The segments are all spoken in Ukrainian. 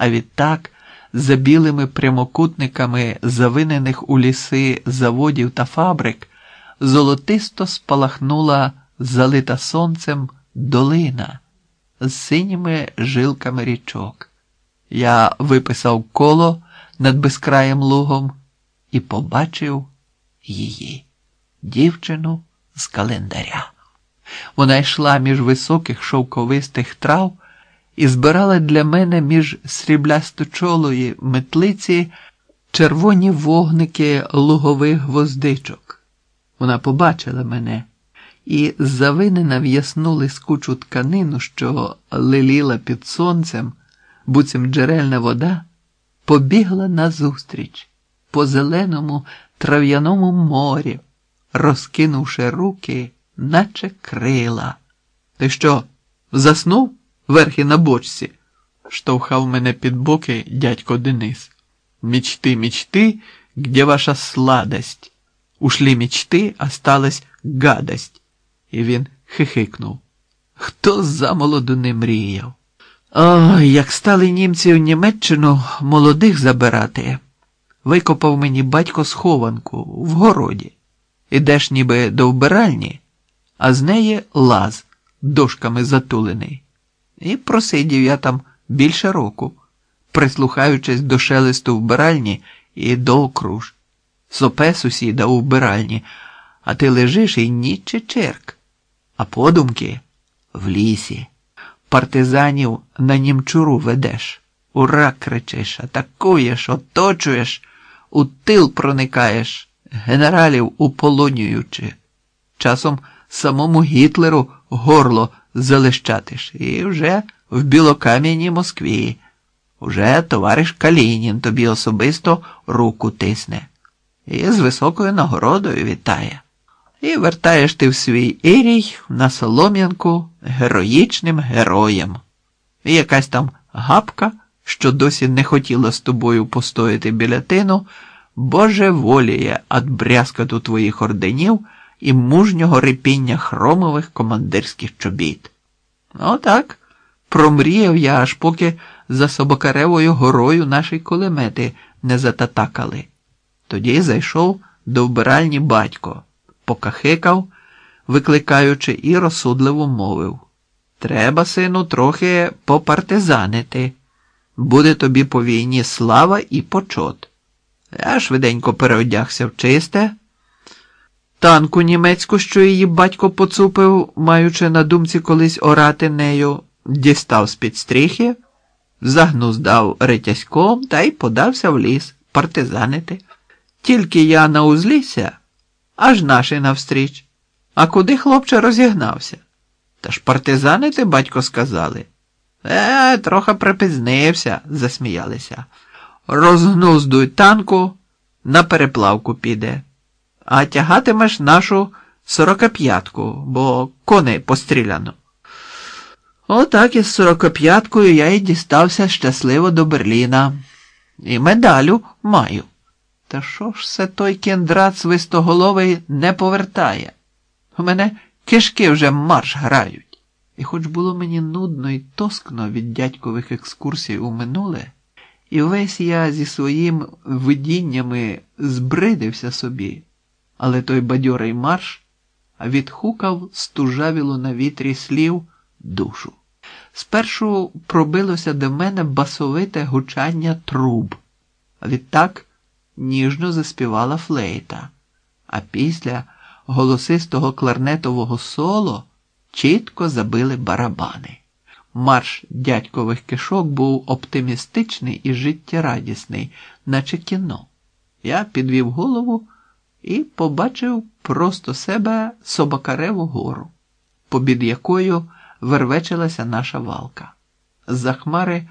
а відтак, за білими прямокутниками завинених у ліси заводів та фабрик, золотисто спалахнула залита сонцем долина з синіми жилками річок. Я виписав коло над безкраєм лугом і побачив її, дівчину з календаря. Вона йшла між високих шовковистих трав і збирала для мене між сріблясточолої метлиці червоні вогники лугових гвоздичок. Вона побачила мене і, завинена в ясну лискучу тканину, що лиліла під сонцем, буцім джерельна вода, побігла назустріч по зеленому трав'яному морі, розкинувши руки, наче крила. Ти що, заснув верхи на бочці? штовхав мене під боки дядько Денис. Мечти, мечти, где ваша сладость? Ушли мечти, осталась гадость. І він хихикнув. Хто замолоду не мріяв? Ой, як стали німці в Німеччину молодих забирати. Викопав мені батько схованку в городі. Ідеш ніби до вбиральні, а з неї лаз дошками затулений. І просидів я там більше року, прислухаючись до шелесту вбиральні і до окруж. Сопе сусіда у вбиральні, а ти лежиш і ніч черк. А подумки в лісі. Партизанів на німчуру ведеш, ура кричиш, атакуєш, оточуєш, у тил проникаєш, генералів уполонюючи. Часом самому Гітлеру горло залищатиш, і вже в білокам'яній Москві. Уже товариш Калінін тобі особисто руку тисне і з високою нагородою вітає. І вертаєш ти в свій ірій на солом'янку героїчним героєм. І якась там гапка, що досі не хотіла з тобою постояти біля тину, Боже воліє ад брязкату твоїх орденів і мужнього рипіння хромових командирських чобіт. Отак промріяв я, аж поки за Собакаревою горою наші кулемети не зататакали. Тоді зайшов до вбиральні батько покахикав, викликаючи, і розсудливо мовив Треба, сину, трохи попартизанити. Буде тобі по війні слава і почот. Я швиденько переодягся в чисте. Танку німецьку, що її батько поцупив, маючи на думці колись орати нею, дістав з під стріхи, загнуздав ретяськом та й подався в ліс партизанити. Тільки я на узлісся аж наші навстріч. А куди хлопче розігнався? Та ж партизани ти, батько, сказали. Е, трохи припізнився, засміялися. Розгнуздуй танку, на переплавку піде, а тягатимеш нашу сорокоп'ятку, бо коней постріляно. Отак із сорокоп'яткою я й дістався щасливо до Берліна. І медалю маю. Та що ж це той кіндрат свистоголовий не повертає? У мене кишки вже марш грають. І хоч було мені нудно і тоскно від дядькових екскурсій у минуле, і весь я зі своїм видіннями збридився собі, але той бадьорий марш відхукав стужавіло на вітрі слів душу. Спершу пробилося до мене басовите гучання труб, відтак ніжно заспівала флейта, а після голосистого кларнетового соло чітко забили барабани. Марш дядькових кишок був оптимістичний і життєрадісний, наче кіно. Я підвів голову і побачив просто себе Собакареву гору, побід якою вервечилася наша валка. З-за хмари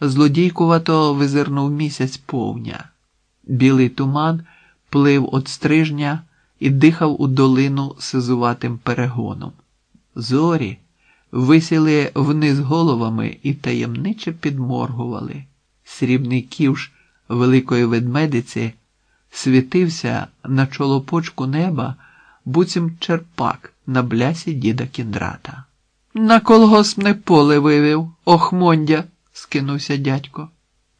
злодійкувато визирнув місяць повня. Білий туман плив от стрижня і дихав у долину сизуватим перегоном. Зорі висіли вниз головами і таємниче підморгували. Срібний ківш великої ведмедиці світився на чолопочку неба, буцім черпак на блясі діда кіндрата. На колгоспне поле вивів, охмондя, скинувся дядько.